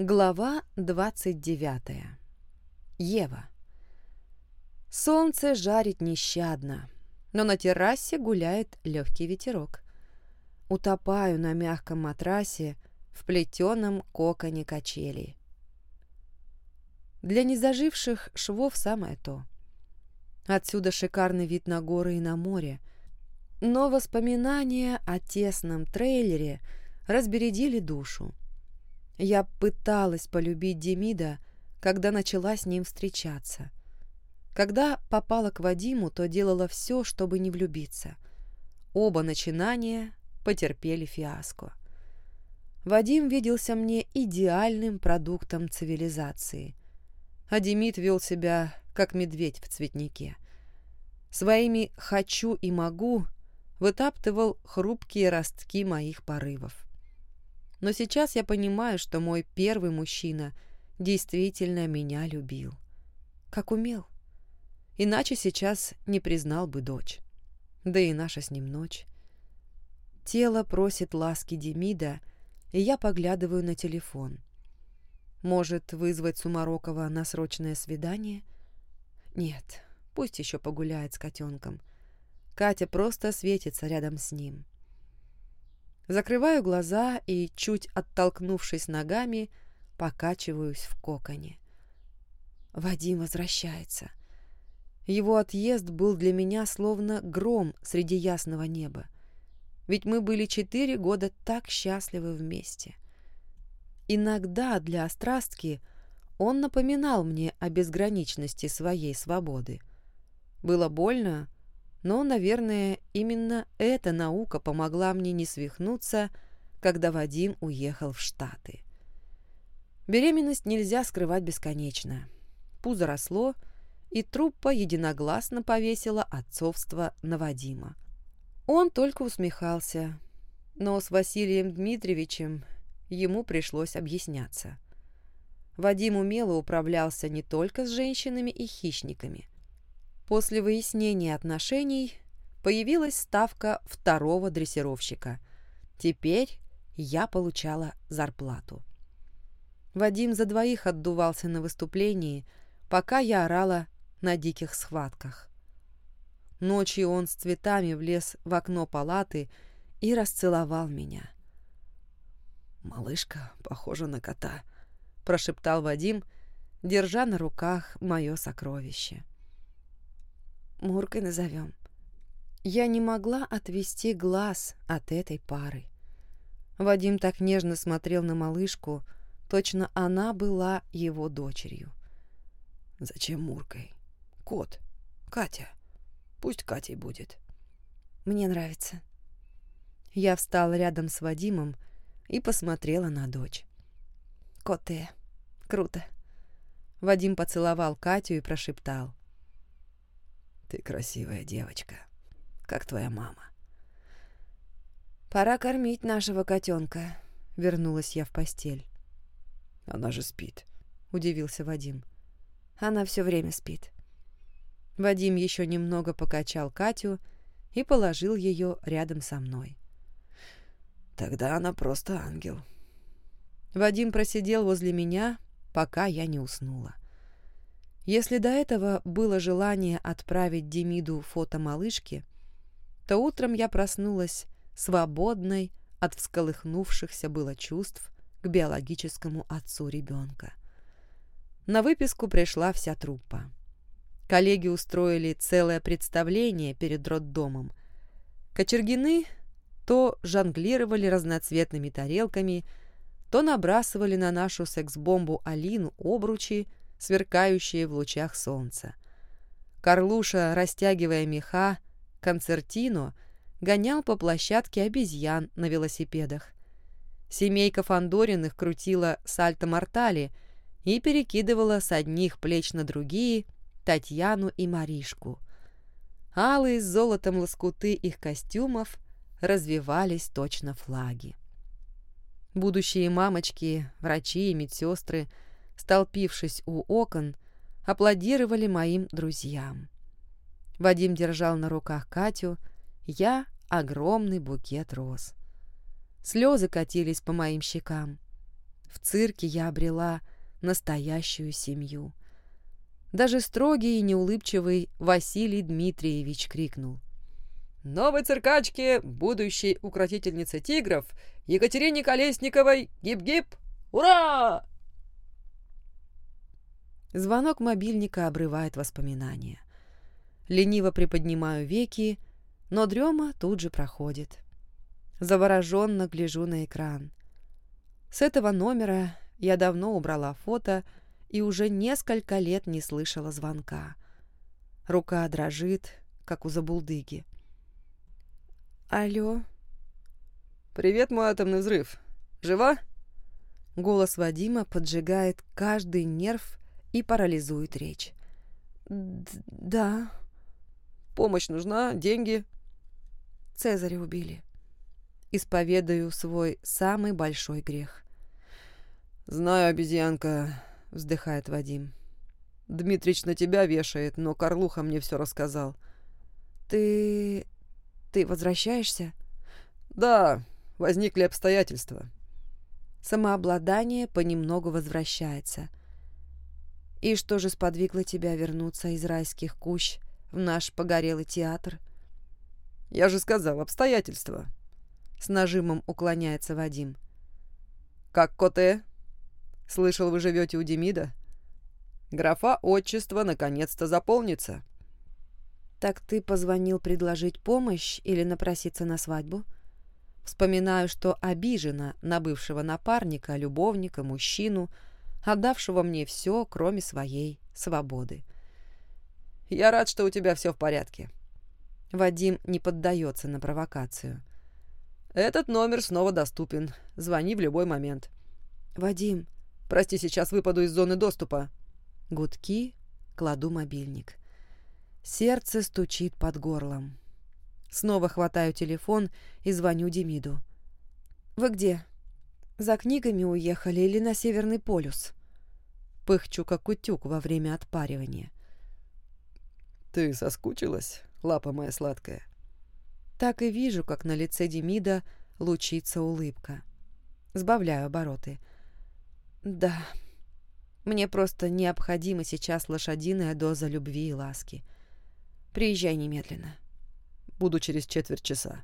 Глава 29. Ева. Солнце жарит нещадно, но на террасе гуляет легкий ветерок. Утопаю на мягком матрасе в плетеном коконе качелей. Для незаживших швов самое то. Отсюда шикарный вид на горы и на море, но воспоминания о тесном трейлере разбередили душу. Я пыталась полюбить Демида, когда начала с ним встречаться. Когда попала к Вадиму, то делала все, чтобы не влюбиться. Оба начинания потерпели фиаско. Вадим виделся мне идеальным продуктом цивилизации, а Демид вел себя, как медведь в цветнике. Своими «хочу» и «могу» вытаптывал хрупкие ростки моих порывов. Но сейчас я понимаю, что мой первый мужчина действительно меня любил. Как умел. Иначе сейчас не признал бы дочь. Да и наша с ним ночь. Тело просит ласки Демида, и я поглядываю на телефон. Может, вызвать Сумарокова на срочное свидание? Нет, пусть еще погуляет с котенком. Катя просто светится рядом с ним. — Закрываю глаза и, чуть оттолкнувшись ногами, покачиваюсь в коконе. Вадим возвращается. Его отъезд был для меня словно гром среди ясного неба. Ведь мы были четыре года так счастливы вместе. Иногда для острастки он напоминал мне о безграничности своей свободы. Было больно, но, наверное, именно эта наука помогла мне не свихнуться, когда Вадим уехал в Штаты. Беременность нельзя скрывать бесконечно. Пузо росло, и труппа единогласно повесила отцовство на Вадима. Он только усмехался, но с Василием Дмитриевичем ему пришлось объясняться. Вадим умело управлялся не только с женщинами и хищниками – После выяснения отношений появилась ставка второго дрессировщика. Теперь я получала зарплату. Вадим за двоих отдувался на выступлении, пока я орала на диких схватках. Ночью он с цветами влез в окно палаты и расцеловал меня. «Малышка похожа на кота», — прошептал Вадим, держа на руках мое сокровище. Муркой назовем. Я не могла отвести глаз от этой пары. Вадим так нежно смотрел на малышку, точно она была его дочерью. «Зачем Муркой? Кот. Катя. Пусть Катей будет». «Мне нравится». Я встала рядом с Вадимом и посмотрела на дочь. «Коте. Круто». Вадим поцеловал Катю и прошептал. Ты красивая девочка, как твоя мама. Пора кормить нашего котенка. Вернулась я в постель. Она же спит, удивился Вадим. Она все время спит. Вадим еще немного покачал Катю и положил ее рядом со мной. Тогда она просто ангел. Вадим просидел возле меня, пока я не уснула. Если до этого было желание отправить Демиду фото малышки, то утром я проснулась свободной от всколыхнувшихся было чувств к биологическому отцу ребенка. На выписку пришла вся труппа. Коллеги устроили целое представление перед роддомом. Кочергины то жонглировали разноцветными тарелками, то набрасывали на нашу секс-бомбу Алину обручи, сверкающие в лучах солнца. Карлуша, растягивая меха, концертино гонял по площадке обезьян на велосипедах. Семейка Фандориных крутила сальто-мортали и перекидывала с одних плеч на другие Татьяну и Маришку. Алые с золотом лоскуты их костюмов развивались точно флаги. Будущие мамочки, врачи и медсестры – столпившись у окон, аплодировали моим друзьям. Вадим держал на руках Катю, я — огромный букет роз. Слезы катились по моим щекам. В цирке я обрела настоящую семью. Даже строгий и неулыбчивый Василий Дмитриевич крикнул. «Новой циркачке, будущей укротительнице тигров, Екатерине Колесниковой, гип-гип, ура!» Звонок мобильника обрывает воспоминания. Лениво приподнимаю веки, но дрема тут же проходит. Завороженно гляжу на экран. С этого номера я давно убрала фото и уже несколько лет не слышала звонка. Рука дрожит, как у забулдыги. «Алло?» «Привет, мой атомный взрыв. Жива?» Голос Вадима поджигает каждый нерв и парализует речь. «Да». «Помощь нужна? Деньги?» Цезаря убили. Исповедаю свой самый большой грех. «Знаю, обезьянка», — вздыхает Вадим. «Дмитрич на тебя вешает, но Карлуха мне все рассказал». «Ты... ты возвращаешься?» «Да, возникли обстоятельства». Самообладание понемногу возвращается. «И что же сподвигло тебя вернуться из райских кущ в наш погорелый театр?» «Я же сказал, обстоятельства». С нажимом уклоняется Вадим. «Как коте?» Слышал, вы живете у Демида? Графа отчества наконец-то заполнится. Так ты позвонил предложить помощь или напроситься на свадьбу? Вспоминаю, что обижена на бывшего напарника, любовника, мужчину, отдавшего мне все, кроме своей свободы. Я рад, что у тебя все в порядке. Вадим не поддается на провокацию. Этот номер снова доступен. Звони в любой момент. Вадим, Прости, сейчас выпаду из зоны доступа. Гудки, кладу мобильник. Сердце стучит под горлом. Снова хватаю телефон и звоню Демиду. «Вы где? За книгами уехали или на Северный полюс?» Пыхчу, как утюг во время отпаривания. «Ты соскучилась, лапа моя сладкая?» Так и вижу, как на лице Демида лучится улыбка. Сбавляю обороты. Да, мне просто необходима сейчас лошадиная доза любви и ласки. Приезжай немедленно. Буду через четверть часа.